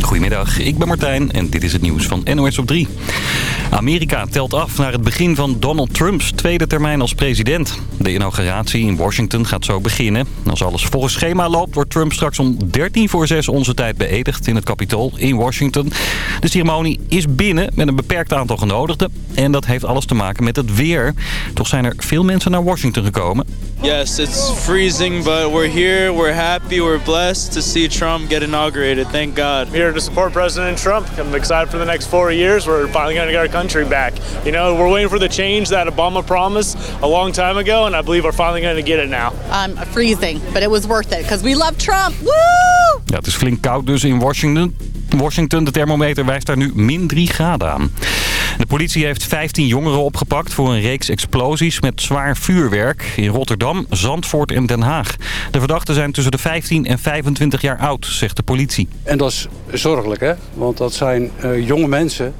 Goedemiddag, ik ben Martijn en dit is het nieuws van NOS op 3. Amerika telt af naar het begin van Donald Trumps tweede termijn als president. De inauguratie in Washington gaat zo beginnen. Als alles volgens schema loopt, wordt Trump straks om 13 voor 6 onze tijd beëdigd in het Capitool in Washington. De ceremonie is binnen met een beperkt aantal genodigden. En dat heeft alles te maken met het weer. Toch zijn er veel mensen naar Washington gekomen. Yes, it's freezing, but we're here, we're happy, we're blessed to see Trump get inaugurated. Thank God. Here to support President Trump. I'm excited for the next four years. We're finally going to get our country back. You know, we're waiting for the change that Obama promised a long time ago, and I believe we're finally going to get it now. I'm freezing, but it was worth it because we love Trump. Woo! Ja, het is flink koud dus in Washington. Washington, de thermometer wijst daar nu min 3 graden aan. De politie heeft 15 jongeren opgepakt voor een reeks explosies met zwaar vuurwerk in Rotterdam, Zandvoort en Den Haag. De verdachten zijn tussen de 15 en 25 jaar oud, zegt de politie. En dat is zorgelijk, hè? Want dat zijn uh, jonge mensen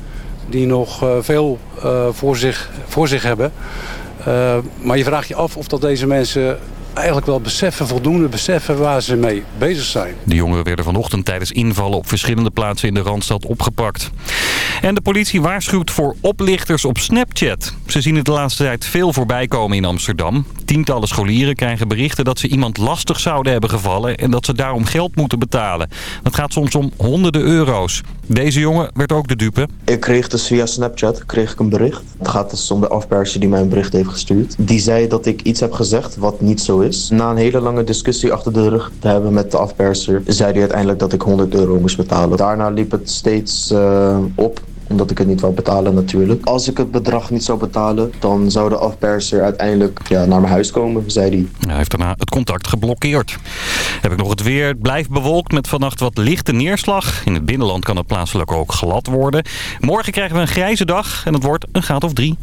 die nog uh, veel uh, voor, zich, voor zich hebben. maar je vraagt je af of dat deze mensen eigenlijk wel beseffen, voldoende beseffen waar ze mee bezig zijn. De jongeren werden vanochtend tijdens invallen op verschillende plaatsen in de Randstad opgepakt. En de politie waarschuwt voor oplichters op Snapchat. Ze zien het de laatste tijd veel voorbij komen in Amsterdam. Tientallen scholieren krijgen berichten dat ze iemand lastig zouden hebben gevallen... en dat ze daarom geld moeten betalen. Dat gaat soms om honderden euro's. Deze jongen werd ook de dupe. Ik kreeg dus via Snapchat kreeg ik een bericht. Het gaat dus om de afperser die mij een bericht heeft gestuurd. Die zei dat ik iets heb gezegd wat niet zo is. Na een hele lange discussie achter de rug te hebben met de afperser... zei hij uiteindelijk dat ik 100 euro moest betalen. Daarna liep het steeds uh, op omdat ik het niet wou betalen natuurlijk. Als ik het bedrag niet zou betalen, dan zou de afperser uiteindelijk ja, naar mijn huis komen, zei hij. Hij heeft daarna het contact geblokkeerd. Heb ik nog het weer. Het blijft bewolkt met vannacht wat lichte neerslag. In het binnenland kan het plaatselijk ook glad worden. Morgen krijgen we een grijze dag en het wordt een graad of drie.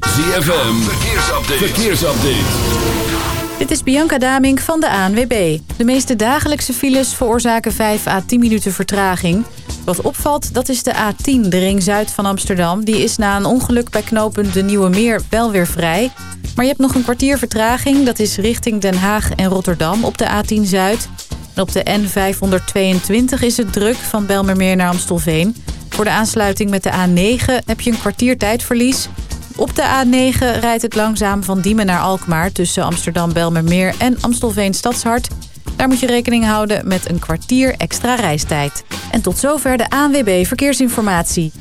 ZFM, verkeersupdate. verkeersupdate. Dit is Bianca Damink van de ANWB. De meeste dagelijkse files veroorzaken 5 à 10 minuten vertraging. Wat opvalt, dat is de A10, de ring zuid van Amsterdam. Die is na een ongeluk bij knooppunt De Nieuwe Meer wel weer vrij. Maar je hebt nog een kwartier vertraging. Dat is richting Den Haag en Rotterdam op de A10 Zuid. En op de N522 is het druk van Belmermeer naar Amstelveen. Voor de aansluiting met de A9 heb je een kwartier tijdverlies... Op de A9 rijdt het langzaam van Diemen naar Alkmaar... tussen Amsterdam-Belmermeer en Amstelveen-Stadshart. Daar moet je rekening houden met een kwartier extra reistijd. En tot zover de ANWB Verkeersinformatie.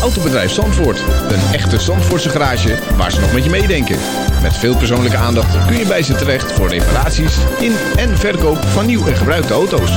Autobedrijf Zandvoort. Een echte Zandvoortse garage waar ze nog met je meedenken. Met veel persoonlijke aandacht kun je bij ze terecht... voor reparaties in en verkoop van nieuw en gebruikte auto's.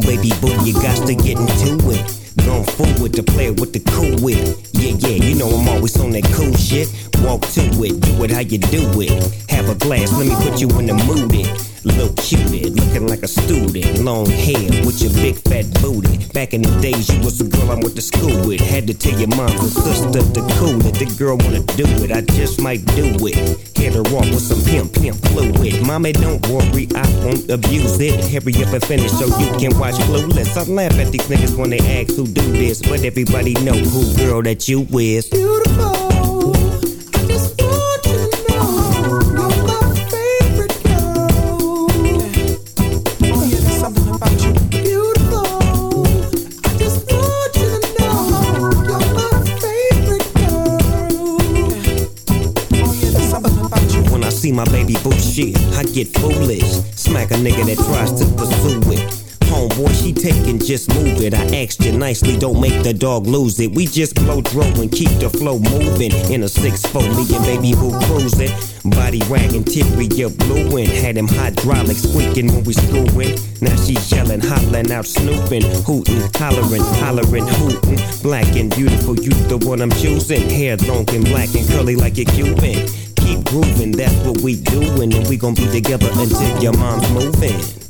on, baby boo, you got to get into it. Going forward to play with the cool wit. Yeah, yeah, you know I'm always on that cool shit. Walk to it, do it how you do it. Have a glass, let me put you in the mood. It. Little cutie, looking like a student. Long hair with your big fat booty. Back in the days, you was a girl I went to school with. Had to tell your mom and sister to cool it. The girl wanna do it, I just might do it. Hit her off with some pimp, pimp. Mommy, don't worry, I won't abuse it. Hurry up and finish so you can watch Clueless. I laugh at these niggas when they ask who do this, but everybody know who girl that you is. Nicely, don't make the dog lose it. We just blow dro and keep the flow moving. In a 6-4, me and baby boo cruising. Body wagging, blue blueing. Had him hydraulics squeaking when we screwing. Now she yelling, hollering out, snooping, hooting, hollering, hollering, hooting. Black and beautiful, you the one I'm choosing. Hair long and black and curly like a Cuban. Keep grooving, that's what we doing. And we gon' be together until your mom's moving.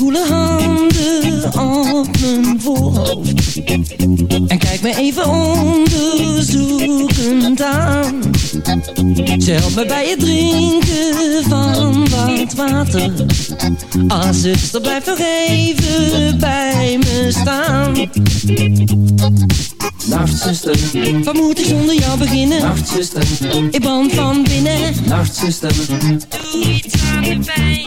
koele handen op mijn voorhoofd En kijkt me even onderzoekend aan. Ze helpt me bij het drinken van wat water. Ah zuster blijf nog even bij me staan. Nachtzuster, wat moet ik zonder jou beginnen? Nachtzuster, ik brand van binnen. Nachtzuster, doe iets aan de pijn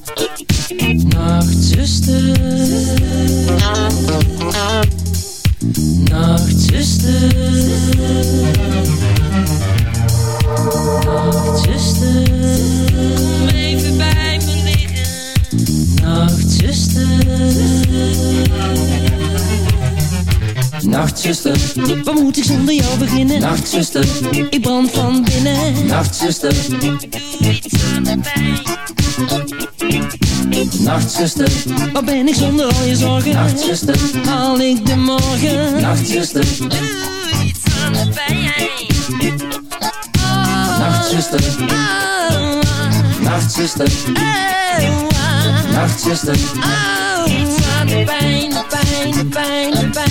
Nachtzuster, wat moet ik zonder jou beginnen? Nachtzuster, ik brand van binnen. Nachtzuster, doe iets aan de pijn. Nachtzuster, wat ben ik zonder al je zorgen? Nachtzuster, haal ik de morgen? Nachtzuster, doe iets aan de pijn. Nachtzuster, Nachtzuster, Nachtzuster, iets aan de pijn, de pijn, de pijn, de pijn.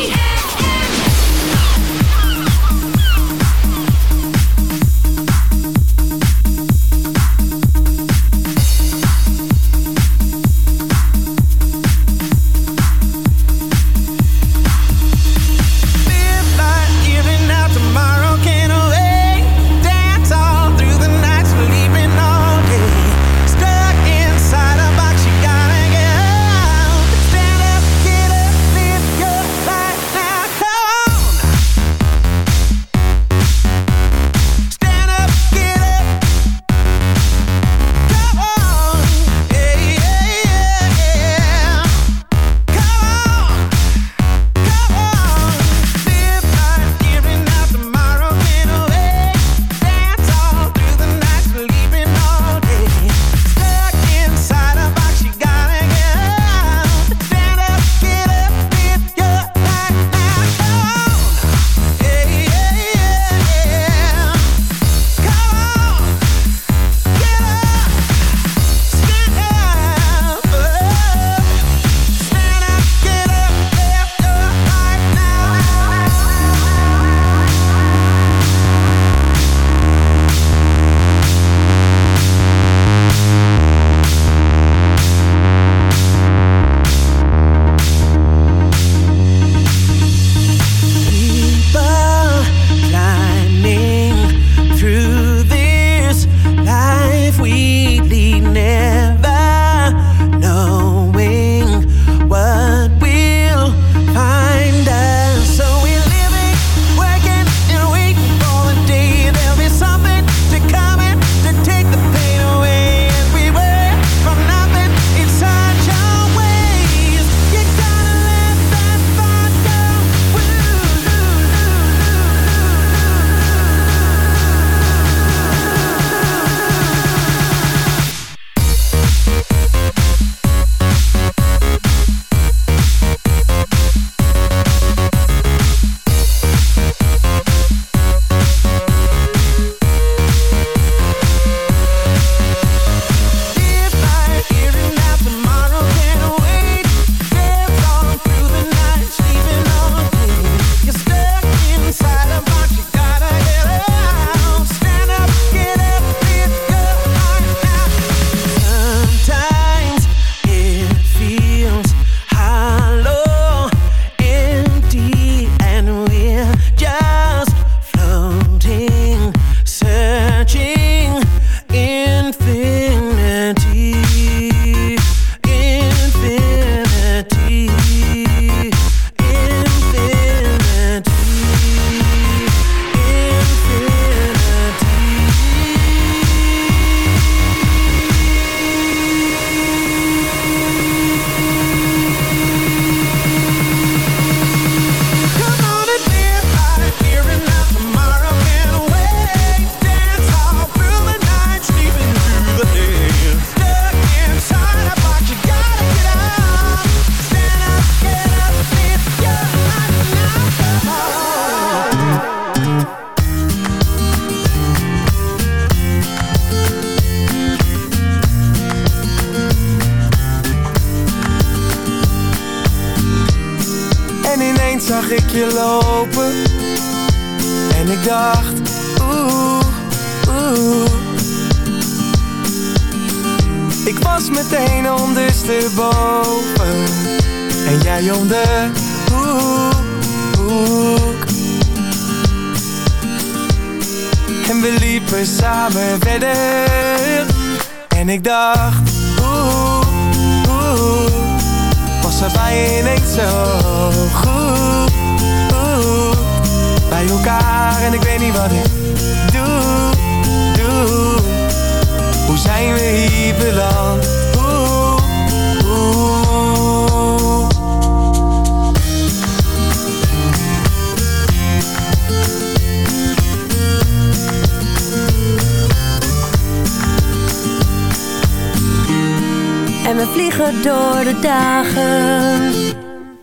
Door de dagen.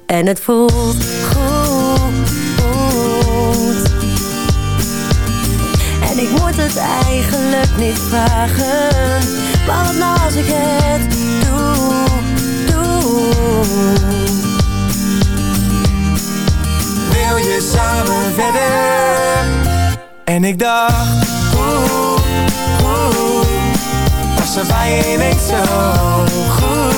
En het voelt goed. En ik moet het eigenlijk niet vragen. Maar wat als ik het doe, doe. Wil je samen verder? En ik dacht Oeh, oeh Was er bij je ineens zo goed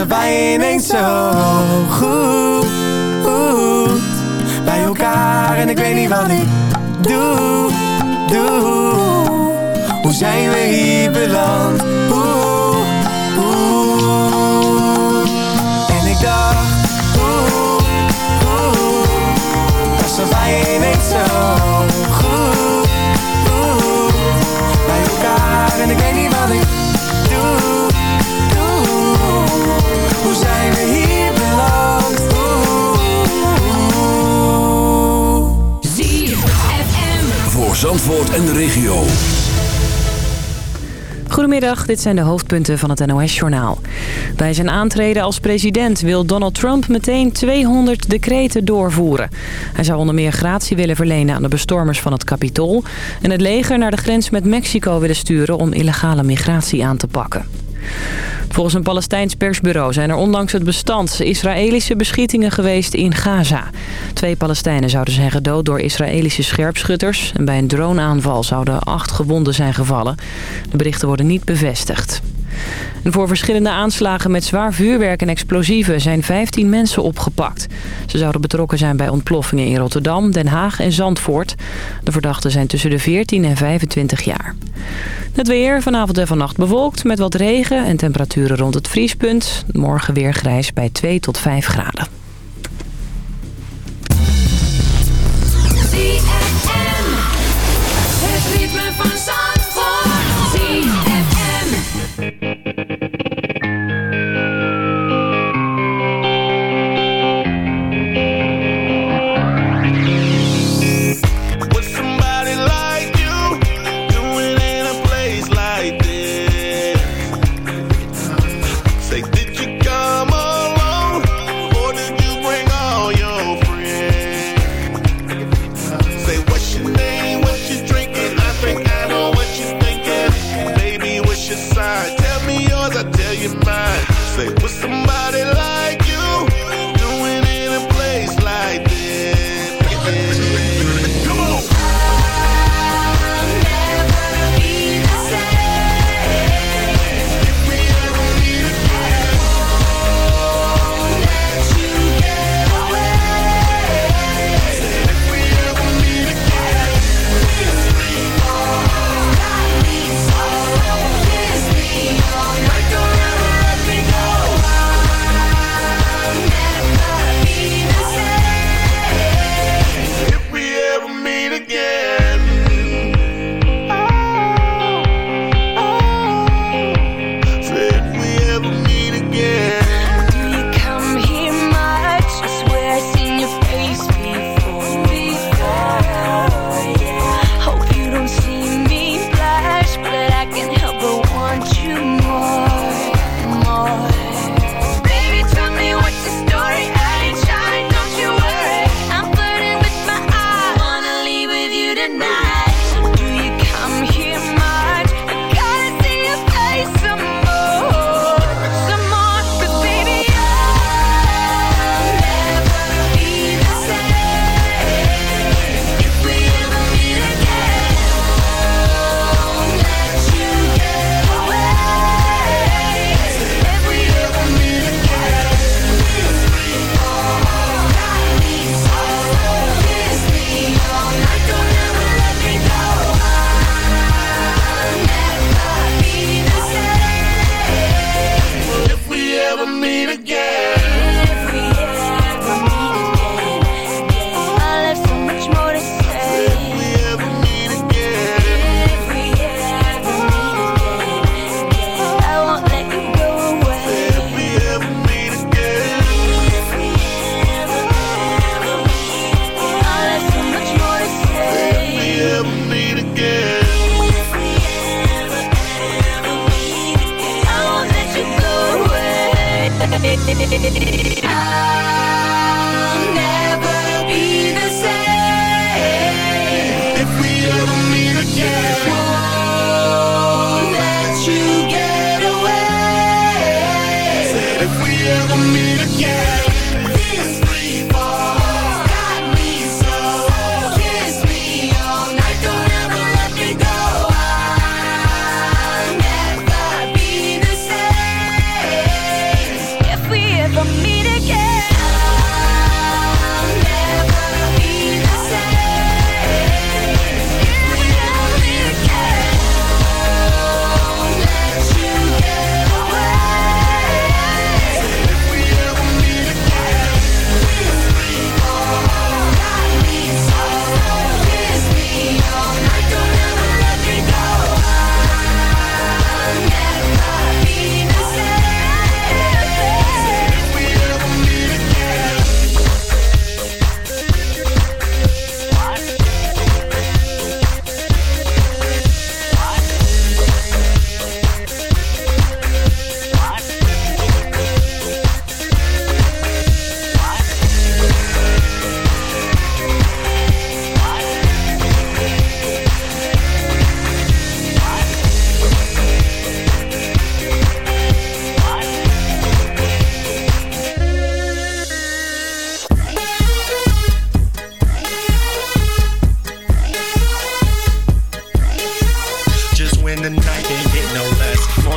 bij je ineens zo goed Bij elkaar. En ik weet niet wat ik doe, doe. Hoe zijn we hier beland Zandvoort en de regio. Goedemiddag, dit zijn de hoofdpunten van het NOS-journaal. Bij zijn aantreden als president wil Donald Trump meteen 200 decreten doorvoeren. Hij zou onder meer gratie willen verlenen aan de bestormers van het Capitool... en het leger naar de grens met Mexico willen sturen om illegale migratie aan te pakken. Volgens een Palestijns persbureau zijn er ondanks het bestand Israëlische beschietingen geweest in Gaza. Twee Palestijnen zouden zijn gedood door Israëlische scherpschutters. En bij een droneaanval zouden acht gewonden zijn gevallen. De berichten worden niet bevestigd. En voor verschillende aanslagen met zwaar vuurwerk en explosieven zijn 15 mensen opgepakt. Ze zouden betrokken zijn bij ontploffingen in Rotterdam, Den Haag en Zandvoort. De verdachten zijn tussen de 14 en 25 jaar. Het weer vanavond en vannacht bewolkt met wat regen en temperaturen rond het vriespunt. Morgen weer grijs bij 2 tot 5 graden.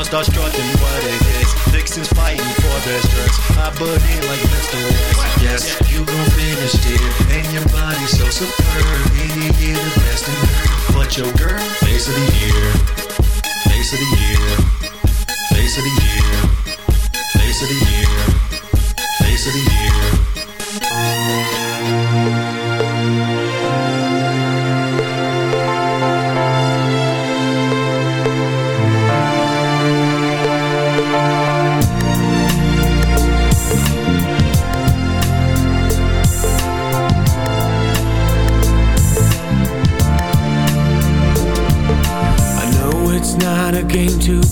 start strutting what it is. Vixen's fighting for their stress. I butt in like Mr. West. Yes, you gon' finish dear. And your body so superb. Can you get the best in her. But your girl, face of the year. Face of the year. Face of the year. Face of the year. Face of the year.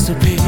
recipe.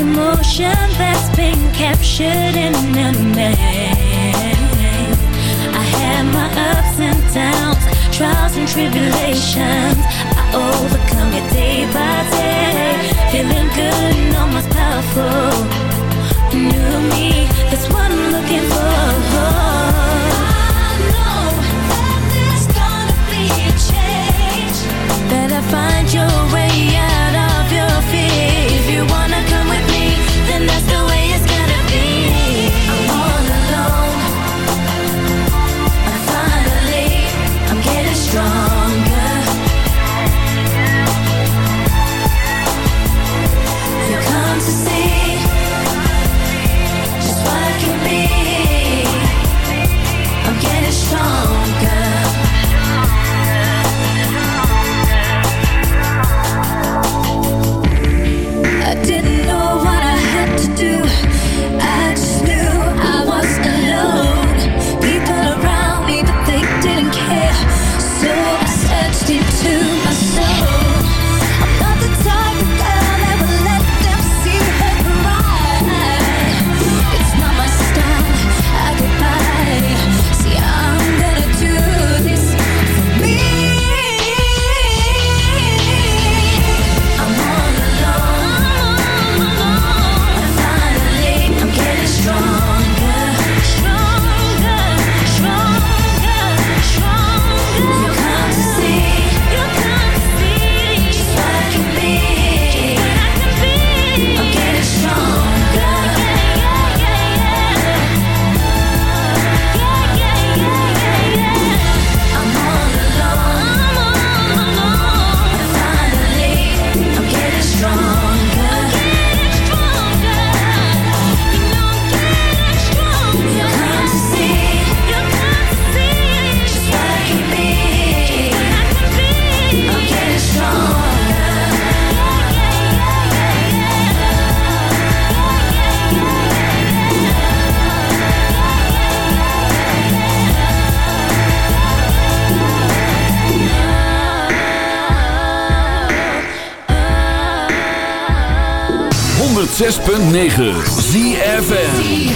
emotion that's been captured in a man. I had my ups and downs, trials and tribulations. I overcome it day by day. Feeling good and almost powerful. New me, that's what I'm looking for. Find your way out 106.9 ZFN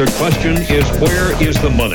unanswered question is where is the money?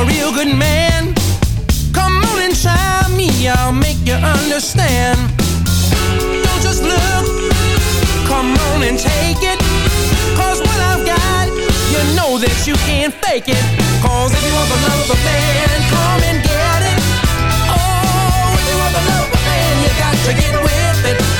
A real good man, come on and try me, I'll make you understand. Don't just look, come on and take it. Cause what I've got, you know that you can't fake it. Cause if you want the love of a man, come and get it. Oh, if you want the love of a man, you got to get with it.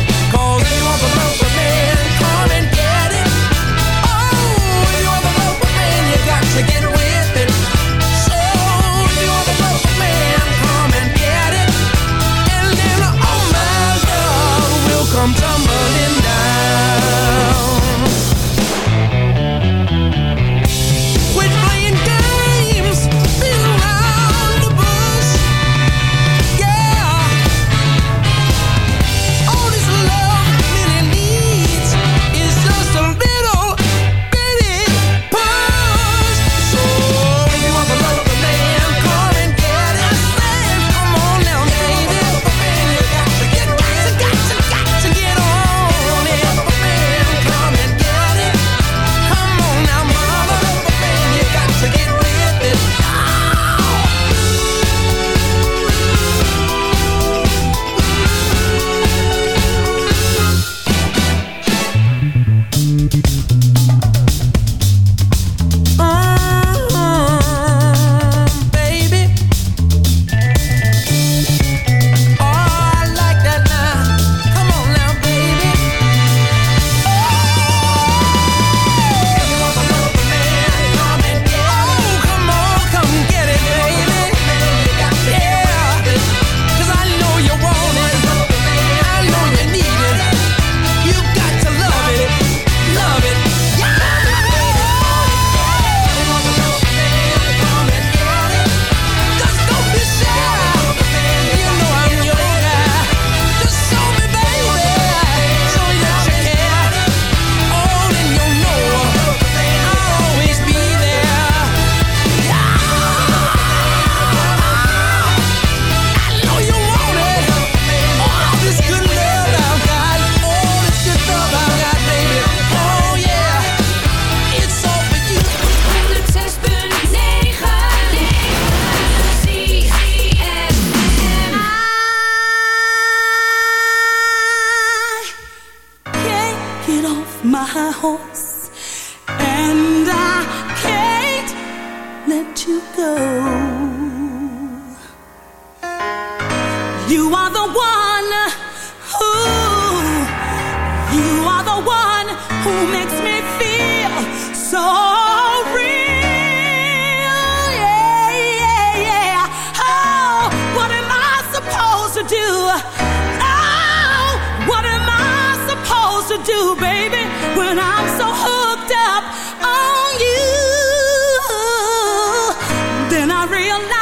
I realize,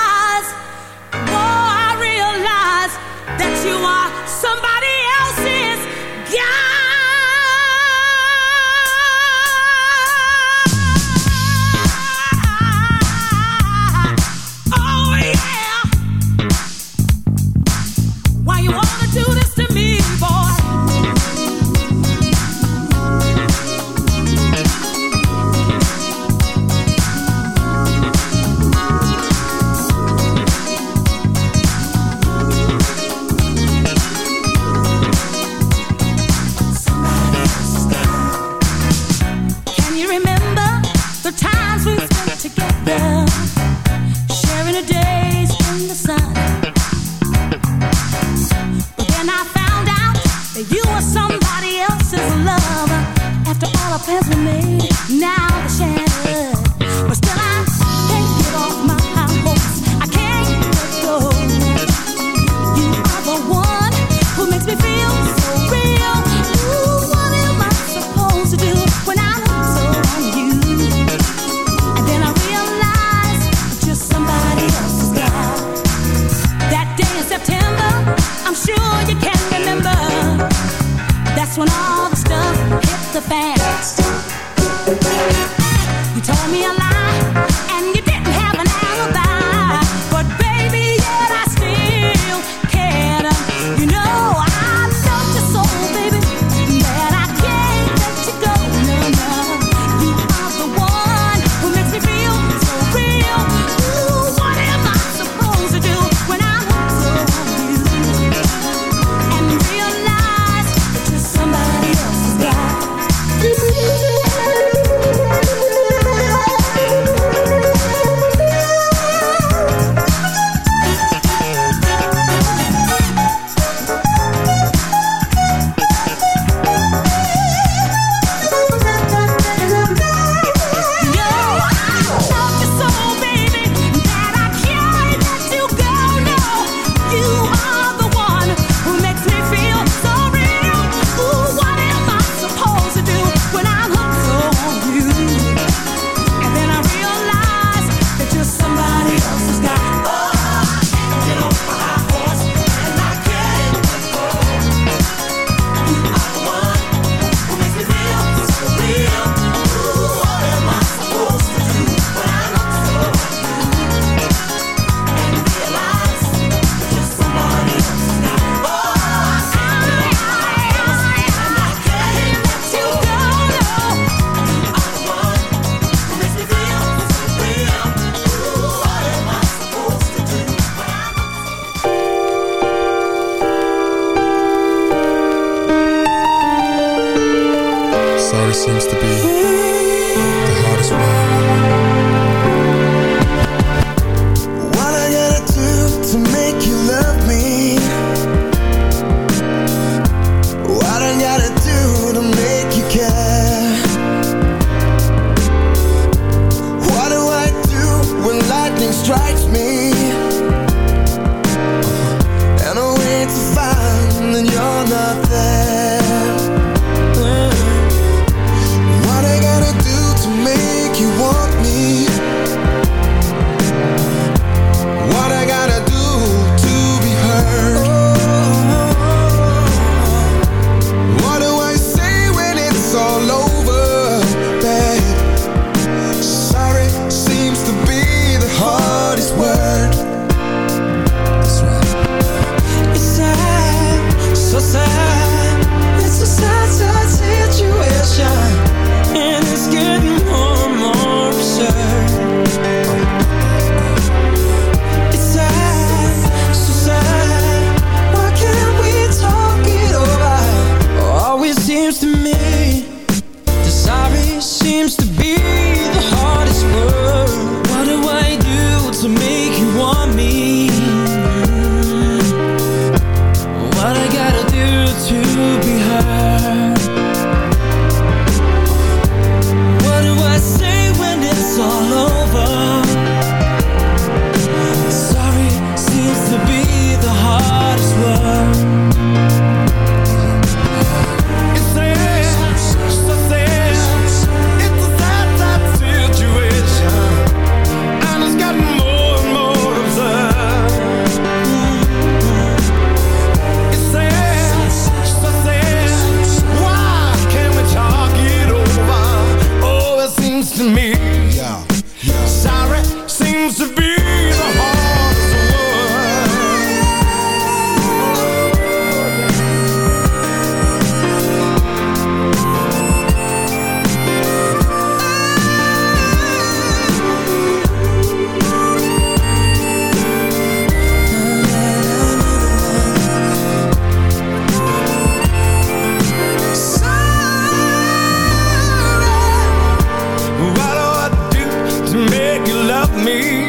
me.